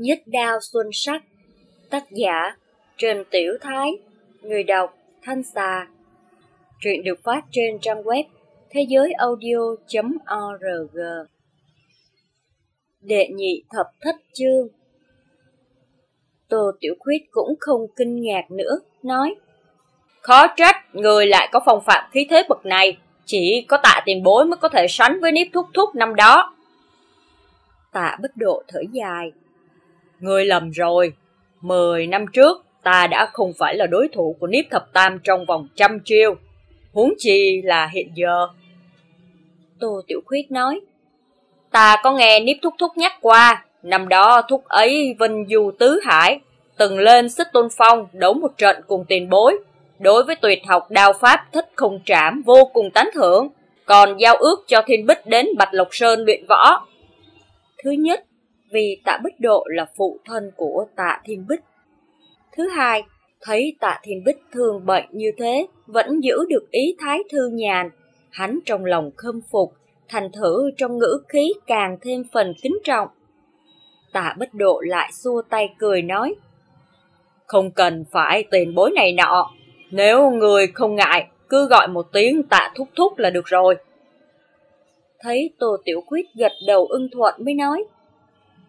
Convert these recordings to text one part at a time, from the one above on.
Nhất đao xuân sắc Tác giả Trần Tiểu Thái Người đọc Thanh Xà Truyện được phát trên trang web thế giới audio.org Đệ nhị thập thất chương Tô Tiểu Khuyết cũng không kinh ngạc nữa, nói Khó trách, người lại có phong phạm khí thế bậc này, chỉ có tạ tiền bối mới có thể sánh với nếp thúc thúc năm đó. Tạ bất độ thở dài. Người lầm rồi, mười năm trước ta đã không phải là đối thủ của Niếp Thập Tam trong vòng trăm chiêu, huống chi là hiện giờ. Tô Tiểu Khuyết nói, ta có nghe Niếp Thúc Thúc nhắc qua, năm đó Thúc ấy vinh du tứ hải, từng lên xích tôn phong đấu một trận cùng tiền bối, đối với tuyệt học đao pháp thích không trảm vô cùng tán thưởng, còn giao ước cho thiên bích đến Bạch Lộc Sơn luyện võ. Thứ nhất, vì tạ bích độ là phụ thân của tạ thiên bích. Thứ hai, thấy tạ thiên bích thương bệnh như thế, vẫn giữ được ý thái thư nhàn, hắn trong lòng khâm phục, thành thử trong ngữ khí càng thêm phần kính trọng. Tạ bích độ lại xua tay cười nói, Không cần phải tiền bối này nọ, nếu người không ngại, cứ gọi một tiếng tạ thúc thúc là được rồi. Thấy Tô Tiểu Quyết gật đầu ưng thuận mới nói,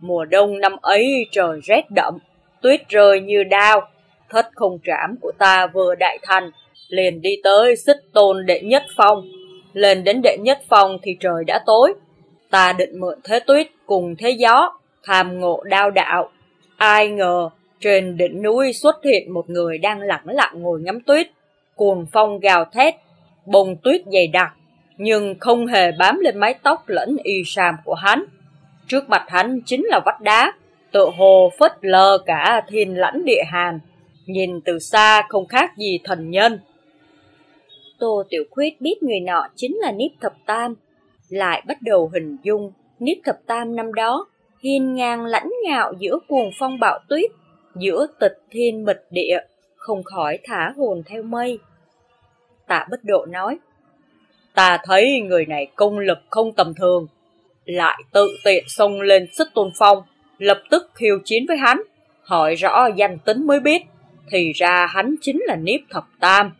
Mùa đông năm ấy trời rét đậm, tuyết rơi như đao, thất không trảm của ta vừa đại thành, liền đi tới xích tôn đệ nhất phong. Lên đến đệ nhất phong thì trời đã tối, ta định mượn thế tuyết cùng thế gió, tham ngộ đao đạo. Ai ngờ, trên đỉnh núi xuất hiện một người đang lặng lặng ngồi ngắm tuyết, cuồng phong gào thét, bông tuyết dày đặc, nhưng không hề bám lên mái tóc lẫn y sàm của hắn. Trước mặt hắn chính là vách đá, tự hồ phất lờ cả thiên lãnh địa hàn, nhìn từ xa không khác gì thần nhân. Tô Tiểu Khuyết biết người nọ chính là Niếp Thập Tam, lại bắt đầu hình dung Niếp Thập Tam năm đó hiên ngang lãnh ngạo giữa cuồng phong bạo tuyết, giữa tịch thiên mịch địa, không khỏi thả hồn theo mây. Tạ bất độ nói, ta thấy người này công lực không tầm thường, lại tự tiện xông lên sức tôn phong, lập tức khiêu chiến với hắn, hỏi rõ danh tính mới biết, thì ra hắn chính là Niếp Thập Tam.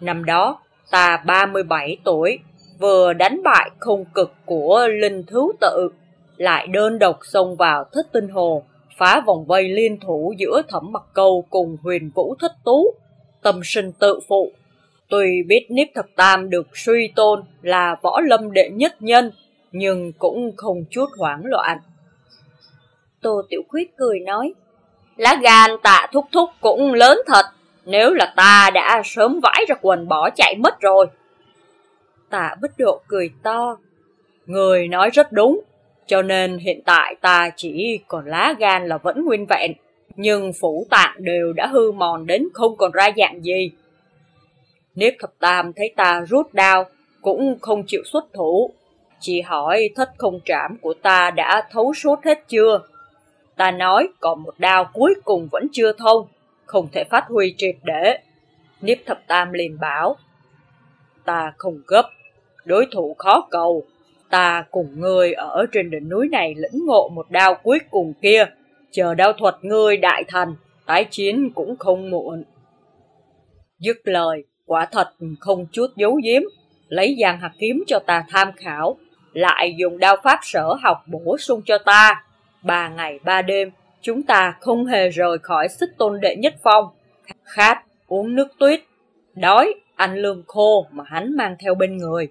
Năm đó, ta 37 tuổi, vừa đánh bại không cực của Linh Thứ Tự, lại đơn độc xông vào thất tinh hồ, phá vòng vây liên thủ giữa thẩm mặc câu cùng huyền vũ thất tú, tâm sinh tự phụ. Tuy biết Niếp Thập Tam được suy tôn là võ lâm đệ nhất nhân, nhưng cũng không chút hoảng loạn. Tô Tiểu Khuyết cười nói, lá gan tạ thúc thúc cũng lớn thật, nếu là ta đã sớm vãi ra quần bỏ chạy mất rồi. Tạ bất độ cười to, người nói rất đúng, cho nên hiện tại ta chỉ còn lá gan là vẫn nguyên vẹn, nhưng phủ tạng đều đã hư mòn đến không còn ra dạng gì. nếp thập tam thấy ta rút đao, cũng không chịu xuất thủ, chị hỏi thất không trảm của ta đã thấu suốt hết chưa? Ta nói còn một đao cuối cùng vẫn chưa thông, không thể phát huy triệt để. Niếp thập tam liền bảo, ta không gấp, đối thủ khó cầu, ta cùng ngươi ở trên đỉnh núi này lĩnh ngộ một đao cuối cùng kia, chờ đao thuật ngươi đại thành, tái chiến cũng không muộn. Dứt lời, quả thật không chút giấu giếm, lấy giang hạt kiếm cho ta tham khảo, lại dùng đao pháp sở học bổ sung cho ta. Ba ngày ba đêm, chúng ta không hề rời khỏi xích tôn đệ nhất phong. Khát, uống nước tuyết, đói, ăn lương khô mà hắn mang theo bên người.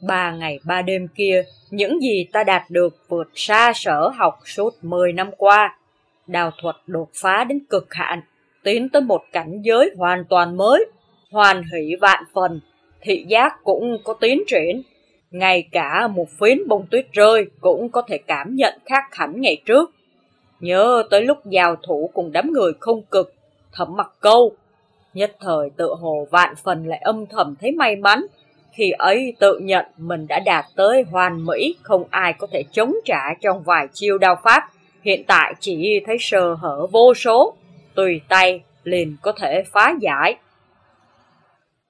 Ba ngày ba đêm kia, những gì ta đạt được vượt xa sở học suốt 10 năm qua. Đào thuật đột phá đến cực hạn, tiến tới một cảnh giới hoàn toàn mới, hoàn hỷ vạn phần, thị giác cũng có tiến triển, ngay cả một phiến bông tuyết rơi cũng có thể cảm nhận khác hẳn ngày trước. Nhớ tới lúc giao thủ cùng đám người không cực, thẩm mặt câu. Nhất thời tự hồ vạn phần lại âm thầm thấy may mắn, khi ấy tự nhận mình đã đạt tới hoàn mỹ, không ai có thể chống trả trong vài chiêu đao pháp. Hiện tại chỉ thấy sơ hở vô số, tùy tay liền có thể phá giải.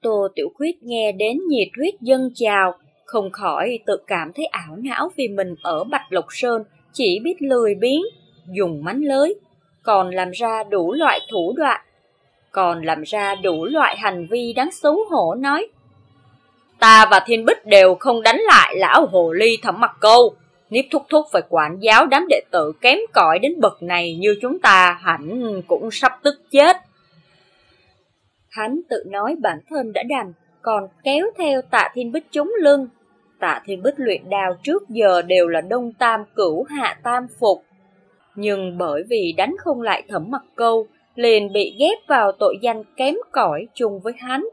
Tô Tiểu Khuyết nghe đến nhiệt huyết dân chào, không khỏi tự cảm thấy ảo não vì mình ở Bạch Lộc Sơn chỉ biết lười biếng, dùng mánh lưới, còn làm ra đủ loại thủ đoạn, còn làm ra đủ loại hành vi đáng xấu hổ nói. Ta và Thiên Bích đều không đánh lại lão hồ ly thẩm mặt câu. Niếp thúc thúc phải quản giáo đám đệ tử kém cỏi đến bậc này như chúng ta hẳn cũng sắp tức chết. Hắn tự nói bản thân đã đành, còn kéo theo tạ thiên bích chống lưng. Tạ thiên bích luyện đao trước giờ đều là đông tam cửu hạ tam phục. Nhưng bởi vì đánh không lại thẩm mặt câu, liền bị ghép vào tội danh kém cỏi chung với hắn.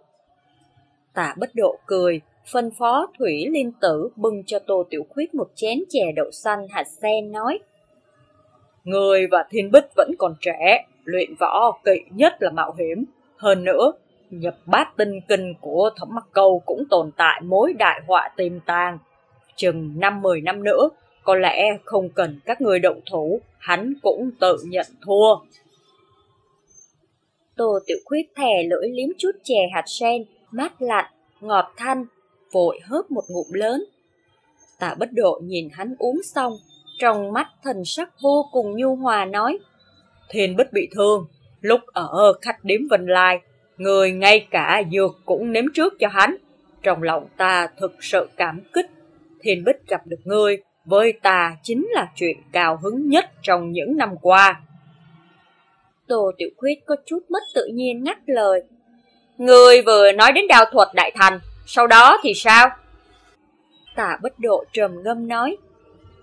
Tạ bất độ cười, phân phó Thủy Liên Tử bưng cho Tô Tiểu Khuyết một chén chè đậu xanh hạt sen nói. Người và Thiên Bích vẫn còn trẻ, luyện võ kỵ nhất là mạo hiểm. Hơn nữa, nhập bát tinh kinh của thẩm mặc câu cũng tồn tại mối đại họa tiềm tàng. Chừng năm mười năm nữa, có lẽ không cần các người động thủ, hắn cũng tự nhận thua. Tô Tiểu Khuyết thè lưỡi liếm chút chè hạt sen, mát lạnh, ngọt thanh, vội hớp một ngụm lớn. Tạ bất độ nhìn hắn uống xong, trong mắt thần sắc vô cùng nhu hòa nói. Thiên bích bị thương, lúc ở khách điếm Vân Lai, người ngay cả dược cũng nếm trước cho hắn. Trong lòng ta thực sự cảm kích, thiên bích gặp được ngươi, với ta chính là chuyện cao hứng nhất trong những năm qua. Tô Tiểu Khuyết có chút mất tự nhiên ngắt lời. Người vừa nói đến đào thuật đại thành, sau đó thì sao? Tạ bất độ trầm ngâm nói.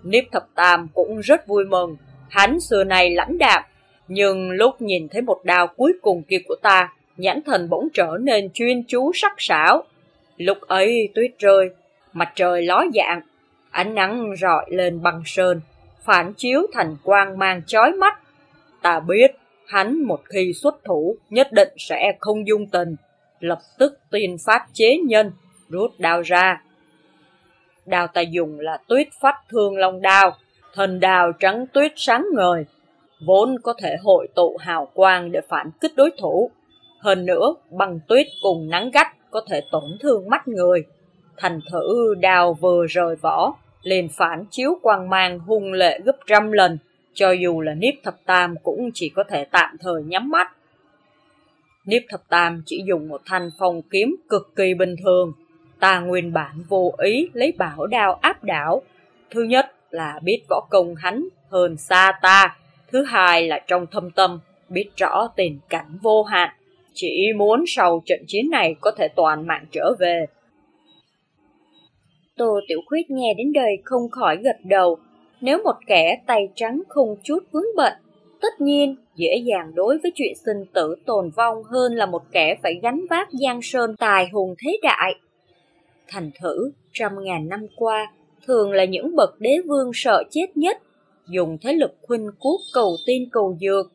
Niếp thập tam cũng rất vui mừng, hắn xưa này lãnh đạm, nhưng lúc nhìn thấy một đào cuối cùng kia của ta, nhãn thần bỗng trở nên chuyên chú sắc sảo. Lúc ấy tuyết rơi, mặt trời ló dạng, ánh nắng rọi lên băng sơn, phản chiếu thành quang mang chói mắt. Ta biết, hắn một khi xuất thủ nhất định sẽ không dung tình, lập tức tiên pháp chế nhân, rút đao ra. Đao ta dùng là tuyết phát thương long đao, thần đào trắng tuyết sáng ngời, vốn có thể hội tụ hào quang để phản kích đối thủ. Hơn nữa, băng tuyết cùng nắng gắt có thể tổn thương mắt người. Thành thử đào vừa rời vỏ, liền phản chiếu quang mang hung lệ gấp trăm lần, cho dù là Niếp Thập Tam cũng chỉ có thể tạm thời nhắm mắt. Niếp Thập Tam chỉ dùng một thanh phong kiếm cực kỳ bình thường, ta nguyên bản vô ý lấy bảo đao áp đảo. Thứ nhất là biết võ công hắn hơn xa ta, thứ hai là trong thâm tâm biết rõ tình cảnh vô hạn, chỉ muốn sau trận chiến này có thể toàn mạng trở về. Tô Tiểu Khuyết nghe đến đây không khỏi gật đầu, nếu một kẻ tay trắng không chút vướng bận, tất nhiên dễ dàng đối với chuyện sinh tử tồn vong hơn là một kẻ phải gánh vác giang sơn tài hùng thế đại. Thành thử, trăm ngàn năm qua, thường là những bậc đế vương sợ chết nhất, dùng thế lực khuynh quốc cầu tin cầu dược.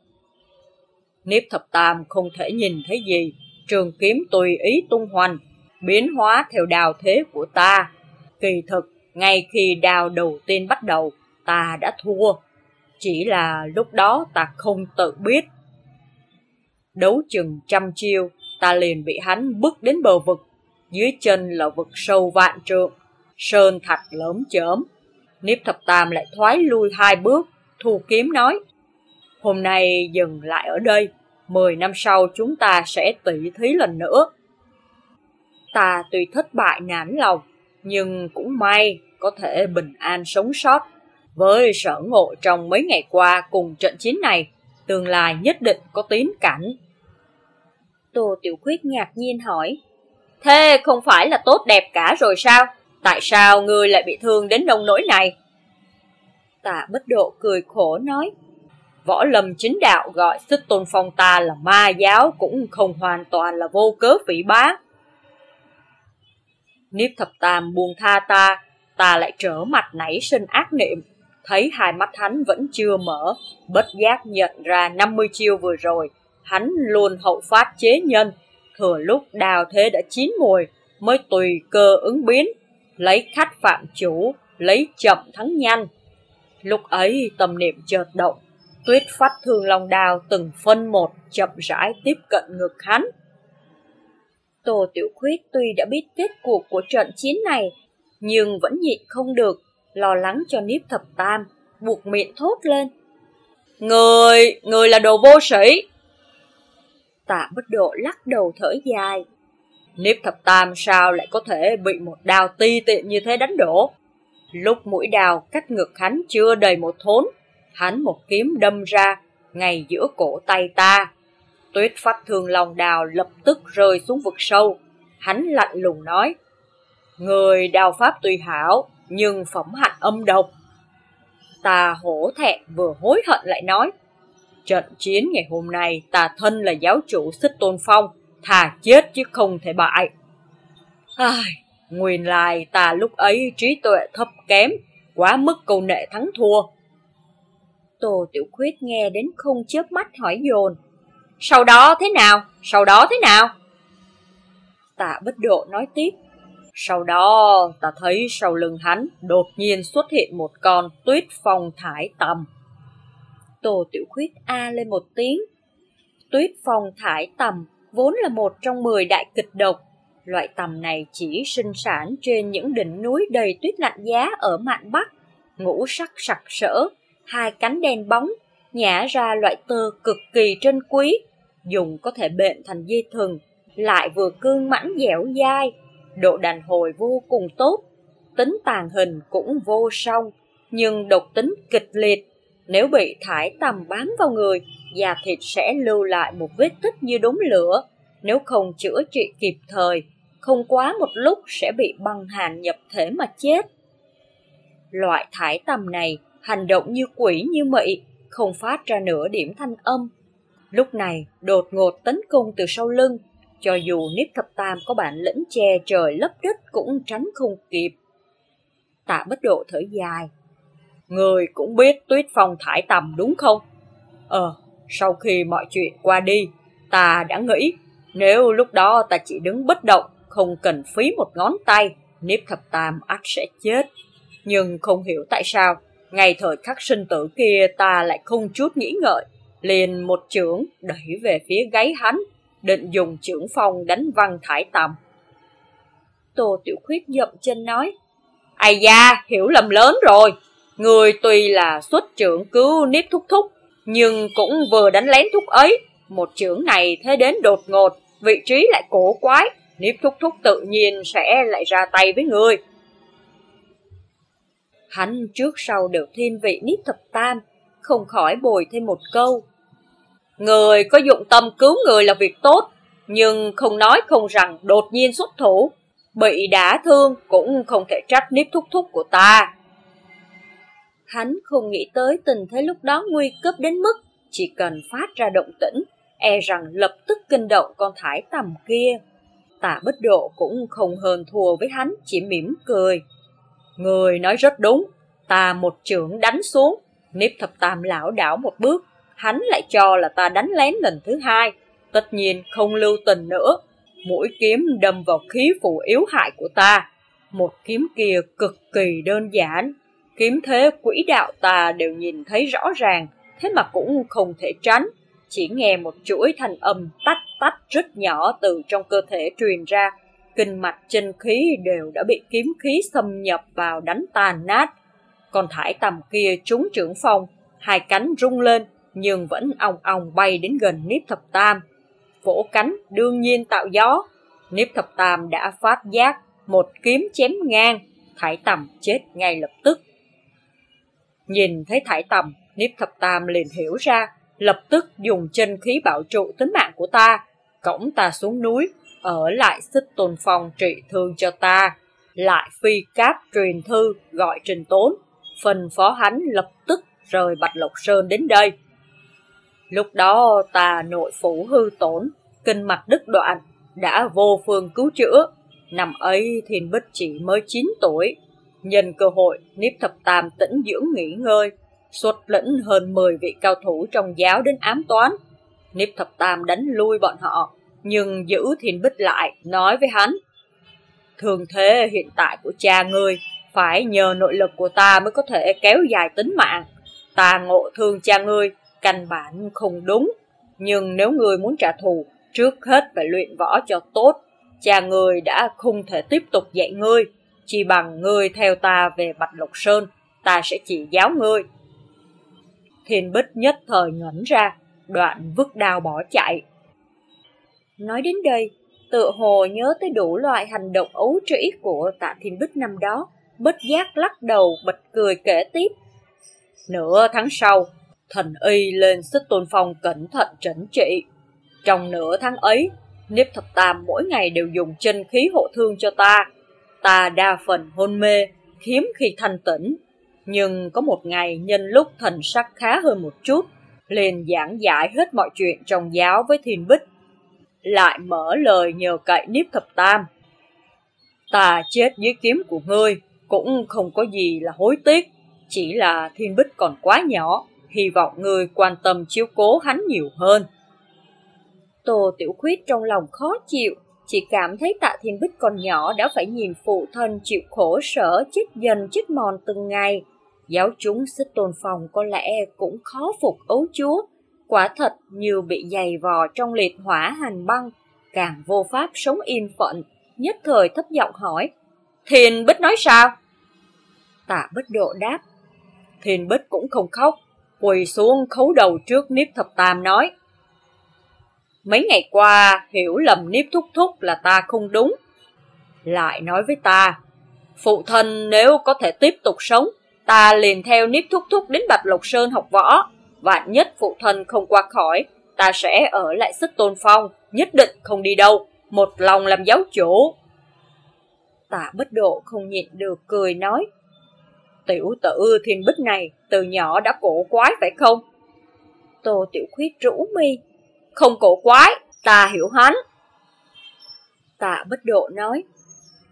Niếp thập tam không thể nhìn thấy gì, trường kiếm tùy ý tung hoành, biến hóa theo đào thế của ta. Kỳ thực, ngay khi đào đầu tiên bắt đầu, ta đã thua. Chỉ là lúc đó ta không tự biết. Đấu chừng trăm chiêu, ta liền bị hắn bước đến bờ vực. Dưới chân là vực sâu vạn trượng, sơn thạch lớn chớm. Niếp thập tam lại thoái lui hai bước, thu kiếm nói. Hôm nay dừng lại ở đây, mười năm sau chúng ta sẽ tỉ thí lần nữa. Ta tuy thất bại nản lòng, nhưng cũng may có thể bình an sống sót. Với sở ngộ trong mấy ngày qua cùng trận chiến này, tương lai nhất định có tín cảnh. Tô Tiểu Khuyết ngạc nhiên hỏi, Thế không phải là tốt đẹp cả rồi sao? Tại sao ngươi lại bị thương đến nông nỗi này? Tạ bất độ cười khổ nói, Võ lâm chính đạo gọi xích tôn phong ta là ma giáo cũng không hoàn toàn là vô cớ phỉ bá. Niếp thập tam buông tha ta, ta lại trở mặt nảy sinh ác niệm, thấy hai mắt hắn vẫn chưa mở, bất giác nhận ra 50 chiêu vừa rồi, hắn luôn hậu phát chế nhân, thừa lúc đào thế đã chín mùi, mới tùy cơ ứng biến, lấy khách phạm chủ, lấy chậm thắng nhanh. Lúc ấy tâm niệm chợt động, tuyết phát thương lòng đào từng phân một chậm rãi tiếp cận ngực hắn. Tô Tiểu Khuyết tuy đã biết kết cuộc của trận chiến này, nhưng vẫn nhịn không được, lo lắng cho Niếp Thập Tam, buộc miệng thốt lên. Người, người là đồ vô sĩ. Tạ bất độ lắc đầu thở dài. Niếp thập tam sao lại có thể bị một đào ti tiện như thế đánh đổ? Lúc mũi đào cắt ngực hắn chưa đầy một thốn, hắn một kiếm đâm ra, ngay giữa cổ tay ta. Tuyết phát thương lòng đào lập tức rơi xuống vực sâu. Hắn lạnh lùng nói, Người đào pháp tuy hảo, nhưng phẩm hạnh âm độc. Ta hổ thẹn vừa hối hận lại nói, Trận chiến ngày hôm nay ta thân là giáo chủ xích tôn phong, thà chết chứ không thể bại. Ai, nguyên lai ta lúc ấy trí tuệ thấp kém, quá mức câu nệ thắng thua. Tô Tiểu Khuyết nghe đến không chớp mắt hỏi dồn. Sau đó thế nào? Sau đó thế nào? Tạ bất độ nói tiếp. Sau đó ta thấy sau lưng hắn đột nhiên xuất hiện một con tuyết phong thải tầm. Tô Tiểu Khuyết a lên một tiếng. Tuyết phong thải tầm vốn là một trong 10 đại kịch độc. Loại tầm này chỉ sinh sản trên những đỉnh núi đầy tuyết lạnh giá ở mạn Bắc, ngũ sắc sặc sỡ, hai cánh đen bóng, nhả ra loại tơ cực kỳ trân quý, dùng có thể bệnh thành dây thừng, lại vừa cương mãnh dẻo dai, độ đàn hồi vô cùng tốt, tính tàn hình cũng vô song, nhưng độc tính kịch liệt, nếu bị thải tầm bám vào người, da thịt sẽ lưu lại một vết tích như đống lửa, nếu không chữa trị kịp thời, không quá một lúc sẽ bị băng hàn nhập thể mà chết. Loại thải tầm này hành động như quỷ như mị, không phát ra nửa điểm thanh âm. Lúc này, đột ngột tấn công từ sau lưng, cho dù Niếp Thập Tam có bản lĩnh che trời lấp đất cũng tránh không kịp. Tạ bất độ thở dài. Người cũng biết tuyết phong thải tầm đúng không? Ờ, sau khi mọi chuyện qua đi, ta đã nghĩ nếu lúc đó ta chỉ đứng bất động, không cần phí một ngón tay, Niếp Thập Tam ắt sẽ chết. Nhưng không hiểu tại sao, ngay thời khắc sinh tử kia ta lại không chút nghĩ ngợi, liền một chưởng đẩy về phía gáy hắn, định dùng chưởng phong đánh văng thải tầm. Tô Tiểu Khuyết dậm chân nói, Ai da, hiểu lầm lớn rồi. Người tuy là xuất trưởng cứu nếp Thúc Thúc, nhưng cũng vừa đánh lén thúc ấy. Một chưởng này thế đến đột ngột, vị trí lại cổ quái, nếp Thúc Thúc tự nhiên sẽ lại ra tay với người. Hắn trước sau đều thiên vị Niếp Thập Tam, không khỏi bồi thêm một câu. Người có dụng tâm cứu người là việc tốt, nhưng không nói không rằng đột nhiên xuất thủ, bị đả thương cũng không thể trách Niếp Thúc Thúc của ta. Hắn không nghĩ tới tình thế lúc đó nguy cấp đến mức chỉ cần phát ra động tĩnh, e rằng lập tức kinh động con thải tầm kia. Tạ bất độ cũng không hờn thua với hắn, chỉ mỉm cười. Người nói rất đúng, ta một trưởng đánh xuống, nếp thập tam lão đảo một bước, hắn lại cho là ta đánh lén lần thứ hai, tất nhiên không lưu tình nữa. Mũi kiếm đâm vào khí phụ yếu hại của ta, một kiếm kia cực kỳ đơn giản, kiếm thế quỹ đạo ta đều nhìn thấy rõ ràng, thế mà cũng không thể tránh. Chỉ nghe một chuỗi thanh âm tách tách rất nhỏ từ trong cơ thể truyền ra, kinh mạch chân khí đều đã bị kiếm khí xâm nhập vào đánh tàn nát. Còn thải tầm kia trúng trưởng phong, hai cánh rung lên, nhưng vẫn ong ong bay đến gần Niếp Thập Tam. Vỗ cánh đương nhiên tạo gió, Niếp Thập Tam đã phát giác, một kiếm chém ngang, thải tầm chết ngay lập tức. Nhìn thấy thải tầm, Niếp Thập Tam liền hiểu ra, lập tức dùng chân khí bảo trụ tính mạng của ta, cổng ta xuống núi, ở lại xích tôn phong trị thương cho ta, lại phi cáp truyền thư gọi trình tốn, phần phó hắn lập tức rời Bạch Lộc Sơn đến đây. Lúc đó ta nội phủ hư tổn, kinh mạch đứt đoạn, đã vô phương cứu chữa. Năm ấy Thiên Bích chỉ mới 9 tuổi, nhân cơ hội Niếp Thập Tam tĩnh dưỡng nghỉ ngơi, xuất lĩnh hơn 10 vị cao thủ trong giáo đến ám toán. Niếp Thập Tam đánh lui bọn họ, nhưng giữ Thiên Bích lại, nói với hắn. Thường thế hiện tại của cha ngươi, phải nhờ nội lực của ta mới có thể kéo dài tính mạng. Ta ngộ thương cha ngươi, căn bản không đúng. Nhưng nếu ngươi muốn trả thù, trước hết phải luyện võ cho tốt. Cha ngươi đã không thể tiếp tục dạy ngươi, chỉ bằng ngươi theo ta về Bạch Lộc Sơn, ta sẽ chỉ giáo ngươi. Thiên Bích nhất thời ngẩn ra, đoạn vứt đao bỏ chạy. Nói đến đây, tự hồ nhớ tới đủ loại hành động ấu trĩ của tạ Thiên Bích năm đó, bất giác lắc đầu bật cười kể tiếp. Nửa tháng sau, thần y lên sức tôn phong cẩn thận trấn trị. Trong nửa tháng ấy, Niếp Thập Tam mỗi ngày đều dùng chân khí hộ thương cho ta. Ta đa phần hôn mê, hiếm khi thanh tỉnh. Nhưng có một ngày nhân lúc thần sắc khá hơn một chút, liền giảng giải hết mọi chuyện trong giáo với Thiên Bích. Lại mở lời nhờ cậy Niếp Thập Tam. Ta chết dưới kiếm của ngươi, cũng không có gì là hối tiếc, chỉ là Thiên Bích còn quá nhỏ, hy vọng ngươi quan tâm chiếu cố hắn nhiều hơn. Tô Tiểu Khuyết trong lòng khó chịu, chỉ cảm thấy tạ thiên bích còn nhỏ đã phải nhìn phụ thân chịu khổ sở chết dần chết mòn từng ngày. Giáo chúng xích tôn phòng có lẽ cũng khó phục ấu chúa, quả thật như bị dày vò trong liệt hỏa hành băng, càng vô pháp sống yên phận, nhất thời thấp giọng hỏi. Thiên Bích nói sao? Tạ Bích Độ đáp. Thiên Bích cũng không khóc, quỳ xuống khấu đầu trước Niếp Thập Tam nói. Mấy ngày qua hiểu lầm Niếp Thúc Thúc là ta không đúng. Lại nói với ta, phụ thân nếu có thể tiếp tục sống, ta liền theo Niếp Thúc Thúc đến Bạch Lộc Sơn học võ. Vạn nhất phụ thân không qua khỏi, ta sẽ ở lại sức tôn phong, nhất định không đi đâu, một lòng làm giáo chủ. Tạ bất độ không nhịn được cười nói, tiểu tử thiên bích này từ nhỏ đã cổ quái phải không? Tô Tiểu Khuyết rũ mi, không cổ quái, ta hiểu hắn. Tạ bất độ nói,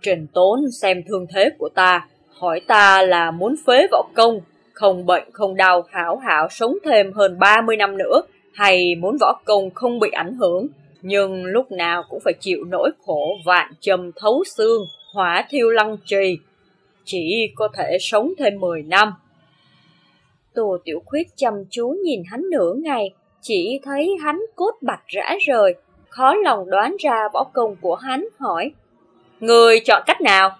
Trình Tốn xem thương thế của ta, hỏi ta là muốn phế võ công, không bệnh không đau hảo hảo sống thêm hơn 30 năm nữa, hay muốn võ công không bị ảnh hưởng, nhưng lúc nào cũng phải chịu nỗi khổ vạn châm thấu xương, hỏa thiêu lăng trì, chỉ có thể sống thêm 10 năm. tù Tiểu Khuyết chăm chú nhìn hắn nửa ngày, chỉ thấy hắn cốt bạch rã rời, khó lòng đoán ra võ công của hắn hỏi. Người chọn cách nào?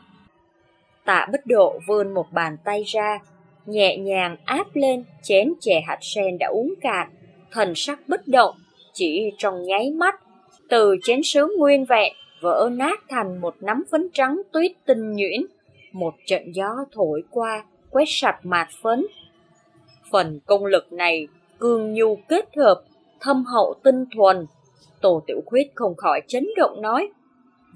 Tạ bích độ vươn một bàn tay ra, nhẹ nhàng áp lên chén chè hạt sen đã uống cạn, thần sắc bất động, chỉ trong nháy mắt, từ chén sứ nguyên vẹn vỡ nát thành một nắm phấn trắng tuyết tinh nhuyễn. Một trận gió thổi qua, quét sạch mạt phấn. Phần công lực này cương nhu kết hợp, thâm hậu tinh thuần. Tổ tiểu khuyết không khỏi chấn động nói.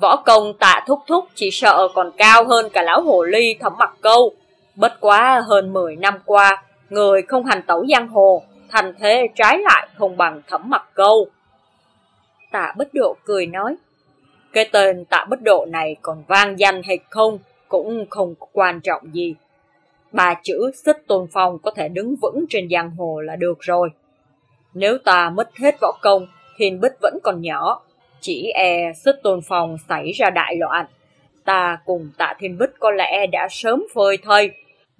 Võ công tạ thúc thúc chỉ sợ còn cao hơn cả lão hồ ly thẩm mặt câu. Bất quá hơn 10 năm qua, người không hành tẩu giang hồ, thành thế trái lại không bằng thẩm mặt câu. Tạ bất độ cười nói. Cái tên tạ bất độ này còn vang danh hay không, cũng không quan trọng gì. Ba chữ xích tôn phong có thể đứng vững trên giang hồ là được rồi. Nếu ta mất hết võ công, thiên bích vẫn còn nhỏ, chỉ e xích tôn phong xảy ra đại loạn. Ta cùng tạ thiên bích có lẽ đã sớm phơi thây,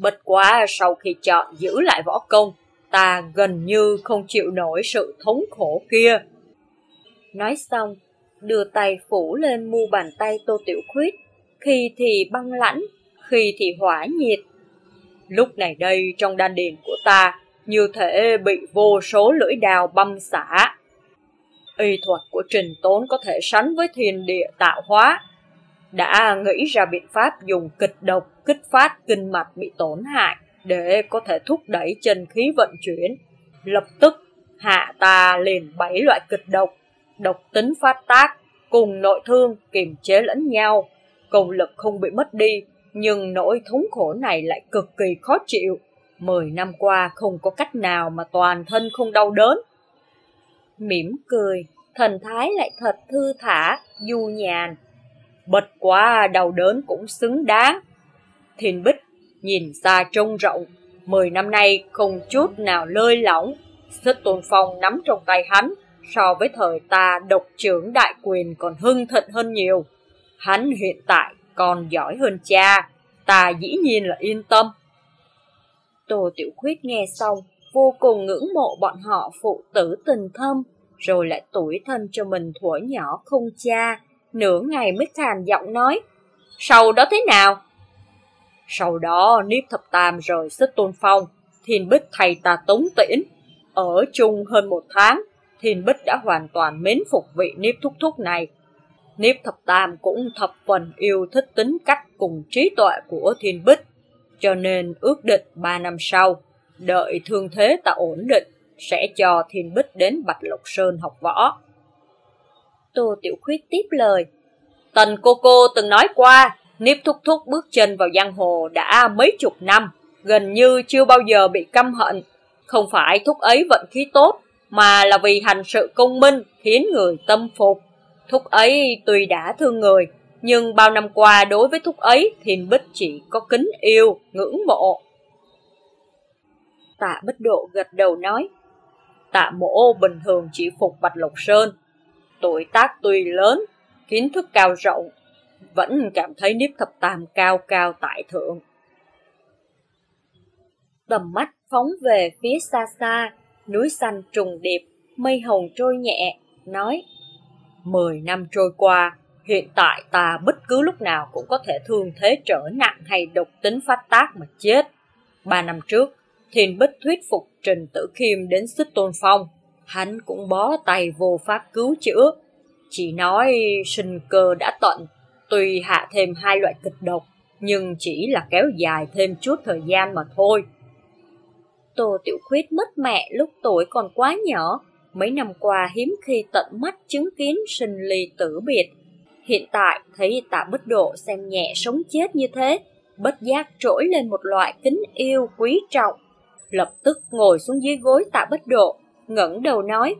bất quá sau khi chọn giữ lại võ công, ta gần như không chịu nổi sự thống khổ kia. Nói xong, đưa tay phủ lên mu bàn tay Tô Tiểu Khuyết, khi thì băng lãnh, khi thì hỏa nhiệt. Lúc này đây trong đan điền của ta như thể bị vô số lưỡi đào băm xả. Y thuật của trình tốn có thể sánh với thiên địa tạo hóa. Đã nghĩ ra biện pháp dùng kịch độc kích phát kinh mạch bị tổn hại để có thể thúc đẩy chân khí vận chuyển. Lập tức hạ ta liền bảy loại kịch độc, độc tính phát tác, cùng nội thương kiềm chế lẫn nhau. Công lực không bị mất đi, nhưng nỗi thống khổ này lại cực kỳ khó chịu. Mười năm qua không có cách nào mà toàn thân không đau đớn. Mỉm cười, thần thái lại thật thư thả, du nhàn. Bật quá đau đớn cũng xứng đáng. Thiên Bích nhìn xa trông rộng, mười năm nay không chút nào lơi lỏng. Sức tôn phong nắm trong tay hắn, so với thời ta độc trưởng đại quyền còn hưng thịnh hơn nhiều. Hắn hiện tại còn giỏi hơn cha, ta dĩ nhiên là yên tâm. Tô Tiểu Khuyết nghe xong, vô cùng ngưỡng mộ bọn họ phụ tử tình thâm, rồi lại tuổi thân cho mình thuở nhỏ không cha, nửa ngày mới khàn giọng nói, sau đó thế nào? Sau đó Niếp Thập Tam rời xích tôn phong, Thiên Bích thầy ta tống tiễn. Ở chung hơn một tháng, Thiên Bích đã hoàn toàn mến phục vị Niếp Thúc Thúc này. Niếp Thập Tam cũng thập phần yêu thích tính cách cùng trí tuệ của Thiên Bích, cho nên ước định ba năm sau, đợi thương thế ta ổn định, sẽ cho Thiên Bích đến Bạch Lộc Sơn học võ. Tô Tiểu Khuyết tiếp lời. Tần cô cô từng nói qua, Niếp Thúc Thúc bước chân vào giang hồ đã mấy chục năm, gần như chưa bao giờ bị căm hận. Không phải Thúc ấy vận khí tốt, mà là vì hành sự công minh khiến người tâm phục. Thúc ấy tuy đã thương người, nhưng bao năm qua đối với Thúc ấy Thiền Bích chỉ có kính yêu, ngưỡng mộ. Tạ Bích Độ gật đầu nói, Tạ mộ bình thường chỉ phục Bạch Lộc Sơn. Tuổi tác tuy lớn, kiến thức cao rộng, vẫn cảm thấy Niếp Thập Tam cao cao tại thượng. Tầm mắt phóng về phía xa xa, núi xanh trùng điệp, mây hồng trôi nhẹ, nói Mười năm trôi qua, hiện tại ta bất cứ lúc nào cũng có thể thương thế trở nặng hay độc tính phát tác mà chết. Ba năm trước, Thiên Bích thuyết phục Trình Tử Khiêm đến xích tôn phong. Hắn cũng bó tay vô pháp cứu chữa. Chỉ nói sinh cơ đã tận, tuy hạ thêm hai loại kịch độc, nhưng chỉ là kéo dài thêm chút thời gian mà thôi. Tô Tiểu Khuyết mất mẹ lúc tuổi còn quá nhỏ, mấy năm qua hiếm khi tận mắt chứng kiến sinh ly tử biệt. Hiện tại thấy tạ bích độ xem nhẹ sống chết như thế, bất giác trỗi lên một loại kính yêu quý trọng. Lập tức ngồi xuống dưới gối tạ bích độ, ngẩng đầu nói,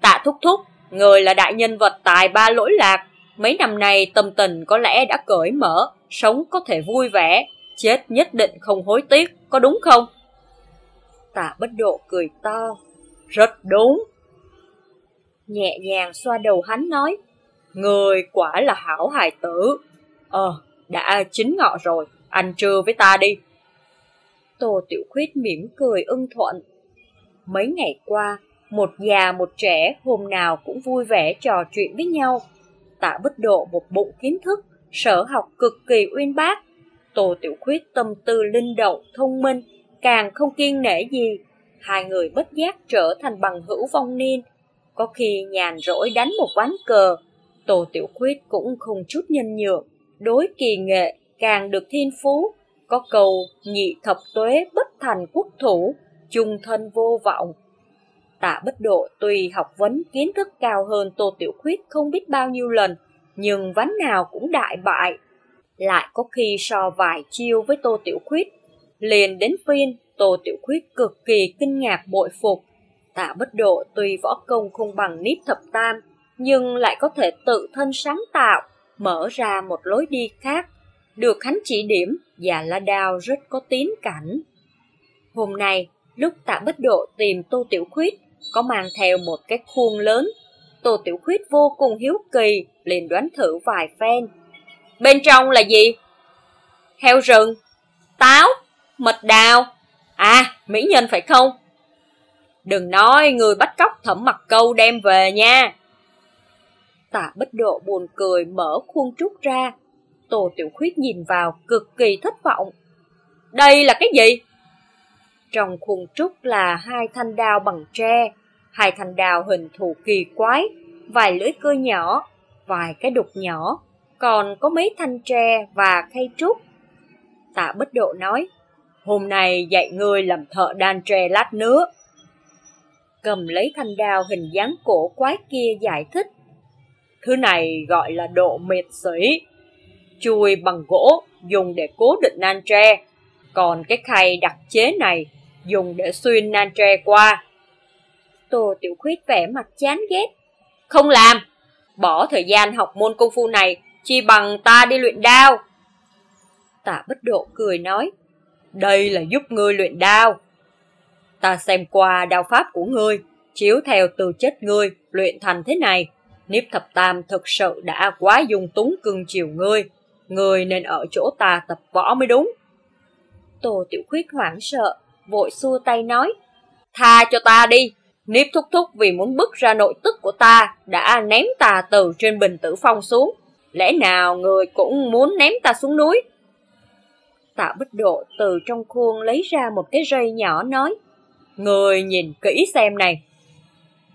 Tạ thúc thúc, người là đại nhân vật tài ba lỗi lạc, mấy năm nay tâm tình có lẽ đã cởi mở, sống có thể vui vẻ, chết nhất định không hối tiếc, có đúng không? Tạ bất độ cười to. Rất đúng. Nhẹ nhàng xoa đầu hắn nói. Người quả là hảo hài tử. Ờ, đã chín ngọ rồi, ăn trưa với ta đi. Tô Tiểu Khuyết mỉm cười ưng thuận. Mấy ngày qua, một già một trẻ hôm nào cũng vui vẻ trò chuyện với nhau. Tạ bích độ một bụng kiến thức, sở học cực kỳ uyên bác. Tô Tiểu Khuyết tâm tư linh động, thông minh, càng không kiên nể gì. Hai người bất giác trở thành bằng hữu vong niên. Có khi nhàn rỗi đánh một ván cờ, Tô Tiểu Khuyết cũng không chút nhân nhượng. Đối kỳ nghệ càng được thiên phú, có cầu nhị thập tuế bất thành quốc thủ, chung thân vô vọng. Tạ bất độ tùy học vấn kiến thức cao hơn Tô Tiểu Khuyết không biết bao nhiêu lần, nhưng ván nào cũng đại bại. Lại có khi so vài chiêu với Tô Tiểu Khuyết, liền đến phiên Tô Tiểu Khuyết cực kỳ kinh ngạc bội phục. Tạ bất độ tuy võ công không bằng Niếp Thập Tam, nhưng lại có thể tự thân sáng tạo, mở ra một lối đi khác. Được hắn chỉ điểm, và la đao rất có tín cảnh. Hôm nay, lúc tạ bất độ tìm Tô Tiểu Khuyết, có mang theo một cái khuôn lớn. Tô Tiểu Khuyết vô cùng hiếu kỳ, liền đoán thử vài phen. Bên trong là gì? Heo rừng, táo, mật đào. À, mỹ nhân phải không? Đừng nói người bắt cóc thẩm mặt câu đem về nha. Tạ bất độ buồn cười mở khuôn trúc ra. Tô Tiểu Khuyết nhìn vào cực kỳ thất vọng. Đây là cái gì? Trong khuôn trúc là hai thanh đao bằng tre, hai thanh đao hình thù kỳ quái, vài lưỡi cưa nhỏ, vài cái đục nhỏ, còn có mấy thanh tre và khay trúc. Tạ Bích độ nói, hôm nay dạy ngươi làm thợ đan tre lát nữa. Cầm lấy thanh đao hình dáng cổ quái kia giải thích. Thứ này gọi là độ mệt sĩ. Chui bằng gỗ dùng để cố định nan tre, còn cái khay đặc chế này dùng để xuyên nan tre qua. Tô Tiểu Khuyết vẻ mặt chán ghét. Không làm, bỏ thời gian học môn công phu này, chi bằng ta đi luyện đao. Tạ bất độ cười nói, đây là giúp ngươi luyện đao. Ta xem qua đao pháp của ngươi, chiếu theo từ chất ngươi, luyện thành thế này. Niếp thập tam thực sự đã quá dung túng cưng chiều ngươi, ngươi nên ở chỗ ta tập võ mới đúng. Tô Tiểu Khuyết hoảng sợ, vội xua tay nói, tha cho ta đi, Niếp thúc thúc vì muốn bức ra nội tức của ta, đã ném ta từ trên bình tử phong xuống. Lẽ nào người cũng muốn ném ta xuống núi? Tạ bích độ từ trong khuôn lấy ra một cái rây nhỏ nói. Người nhìn kỹ xem này.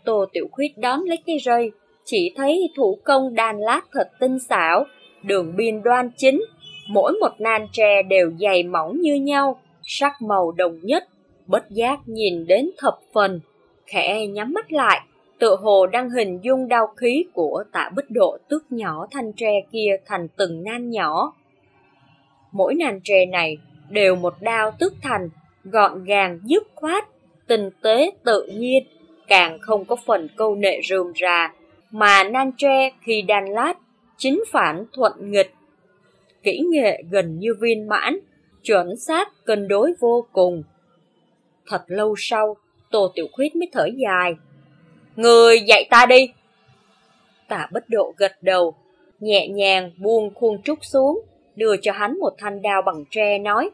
Tô Tiểu Khuyết đón lấy cái rây, chỉ thấy thủ công đan lát thật tinh xảo, đường biên đoan chính, mỗi một nan tre đều dày mỏng như nhau, sắc màu đồng nhất, bất giác nhìn đến thập phần, khẽ nhắm mắt lại, tự hồ đang hình dung đau khí của tạ bích độ tước nhỏ thanh tre kia thành từng nan nhỏ. Mỗi nan tre này đều một đao tước thành, gọn gàng dứt khoát, tinh tế tự nhiên, càng không có phần câu nệ rườm rà, mà nan tre khi đan lát, chính phản thuận nghịch. Kỹ nghệ gần như viên mãn, chuẩn xác cân đối vô cùng. Thật lâu sau, Tô Tiểu Khuyết mới thở dài. Người dạy ta đi. Tạ bất độ gật đầu, nhẹ nhàng buông khuôn trúc xuống, đưa cho hắn một thanh đao bằng tre nói.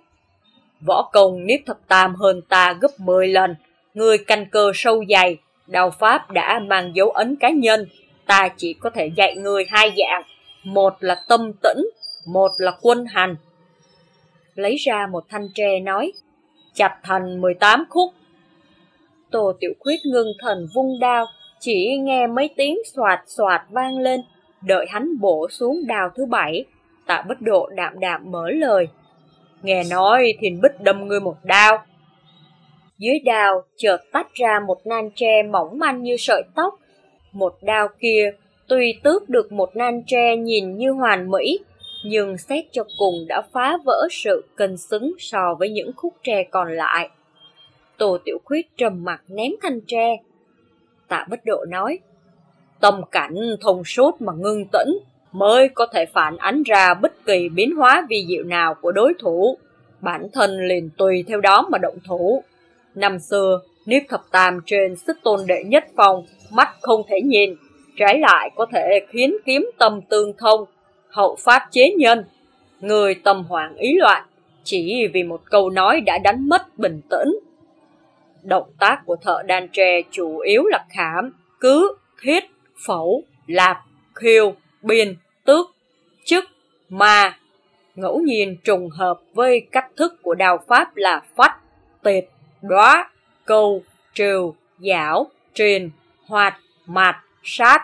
Võ công Niếp Thập Tam hơn ta gấp 10 lần, người canh cơ sâu dày, đao pháp đã mang dấu ấn cá nhân, ta chỉ có thể dạy người hai dạng, một là tâm tĩnh, một là quân hành. Lấy ra một thanh tre nói, chặt thành 18 khúc. Tô Tiểu Khuyết ngưng thần vung đao, chỉ nghe mấy tiếng soạt soạt vang lên, đợi hắn bổ xuống đào thứ bảy, tạ bất độ đạm đạm mở lời. Nghe nói thiền bích đâm ngươi một đao. Dưới đào chợt tách ra một nan tre mỏng manh như sợi tóc. Một đao kia tuy tước được một nan tre nhìn như hoàn mỹ, nhưng xét cho cùng đã phá vỡ sự cân xứng so với những khúc tre còn lại. Tô Tiểu Khuyết trầm mặt ném thanh tre. Tạ bất độ nói, tâm cảnh thông suốt mà ngưng tĩnh mới có thể phản ánh ra bất kỳ biến hóa vi diệu nào của đối thủ. Bản thân liền tùy theo đó mà động thủ. Năm xưa, Niếp Thập Tam trên sức tôn đệ nhất phòng mắt không thể nhìn, trái lại có thể khiến kiếm tâm tương thông, hậu phát chế nhân. Người tâm hoảng ý loạn, chỉ vì một câu nói đã đánh mất bình tĩnh. Động tác của thợ đan tre chủ yếu là khảm, cứ, thiết, phẫu, lạp, khiêu, biên, tước, chức, ma. Ngẫu nhiên trùng hợp với cách thức của đào pháp là phách, tệp đóa, câu, trừ, giảo, truyền, hoạt, mạt, sát.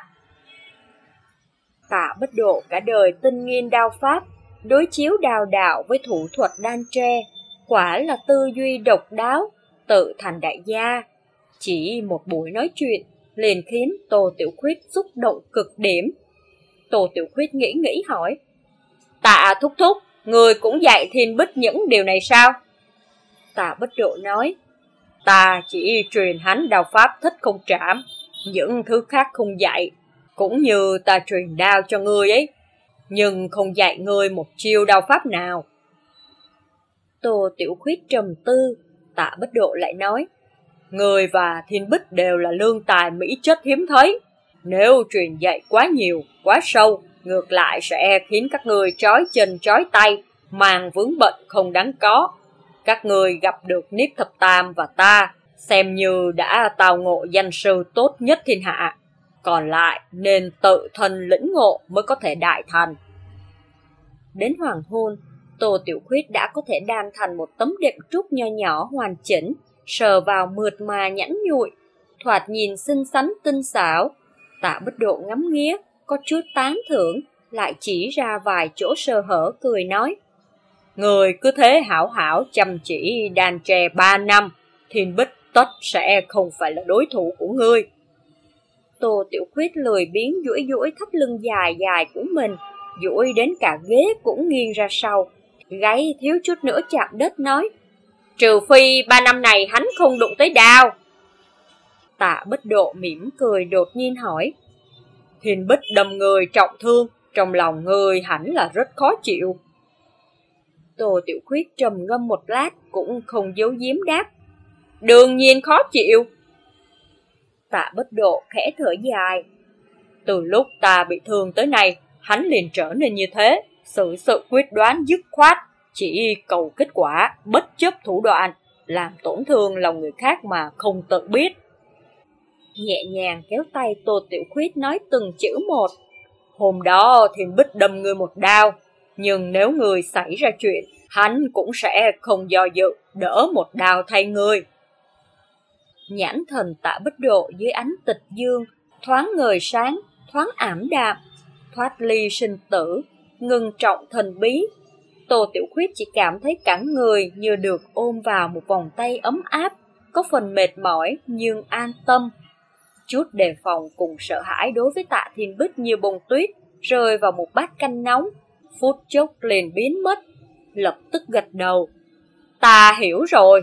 Tạ bất độ cả đời tinh nghiên đao pháp, đối chiếu đào đạo với thủ thuật đan tre, quả là tư duy độc đáo, tự thành đại gia. Chỉ một buổi nói chuyện liền khiến Tô Tiểu Khuyết xúc động cực điểm. Tô Tiểu Khuyết nghĩ nghĩ hỏi, Tạ thúc thúc, người cũng dạy thiên bích những điều này sao? Tạ bất độ nói, ta chỉ truyền hắn đào pháp thích không trảm, những thứ khác không dạy, cũng như ta truyền đao cho ngươi ấy, nhưng không dạy ngươi một chiêu đao pháp nào. Tô Tiểu Khuyết trầm tư, tạ bất độ lại nói, Người và thiên bích đều là lương tài mỹ chất hiếm thấy. Nếu truyền dạy quá nhiều, quá sâu, ngược lại sẽ khiến các người trói chân trói tay, mang vướng bệnh không đáng có. Các người gặp được Niếp Thập Tam và ta, xem như đã tào ngộ danh sư tốt nhất thiên hạ. Còn lại nên tự thân lĩnh ngộ mới có thể đại thành. Đến hoàng hôn, Tô Tiểu Khuyết đã có thể đan thành một tấm đệm trúc nho nhỏ hoàn chỉnh, sờ vào mượt mà nhẵn nhụi, thoạt nhìn xinh xắn tinh xảo. Tạ bất độ ngắm nghía, có chút tán thưởng, lại chỉ ra vài chỗ sơ hở cười nói. Người cứ thế hảo hảo chăm chỉ đàn tre ba năm, thiên bích tất sẽ không phải là đối thủ của ngươi. Tô Tiểu Khuyết lười biến duỗi duỗi thắt lưng dài dài của mình, duỗi đến cả ghế cũng nghiêng ra sau. Gáy thiếu chút nữa chạm đất nói, trừ phi ba năm này hắn không đụng tới đao. Tạ bất độ mỉm cười đột nhiên hỏi, Thiên bích đâm người trọng thương, trong lòng người hẳn là rất khó chịu. Tô Tiểu Khuyết trầm ngâm một lát cũng không giấu giếm đáp. Đương nhiên khó chịu. Tạ bất độ khẽ thở dài. Từ lúc ta bị thương tới nay, hắn liền trở nên như thế, sự sự quyết đoán dứt khoát, chỉ cầu kết quả, bất chấp thủ đoạn, làm tổn thương lòng người khác mà không tự biết. Nhẹ nhàng kéo tay Tô Tiểu Khuyết nói từng chữ một. Hôm đó thì bích đâm người một đao, nhưng nếu người xảy ra chuyện, hắn cũng sẽ không do dự đỡ một đao thay người. Nhãn thần tạ bất độ dưới ánh tịch dương, thoáng ngời sáng, thoáng ảm đạm, thoát ly sinh tử, ngừng trọng thần bí. Tô Tiểu Khuyết chỉ cảm thấy cả người như được ôm vào một vòng tay ấm áp, có phần mệt mỏi nhưng an tâm. Chút đề phòng cùng sợ hãi đối với tạ thiên bích như bông tuyết rơi vào một bát canh nóng, phút chốc liền biến mất, lập tức gật đầu. Ta hiểu rồi,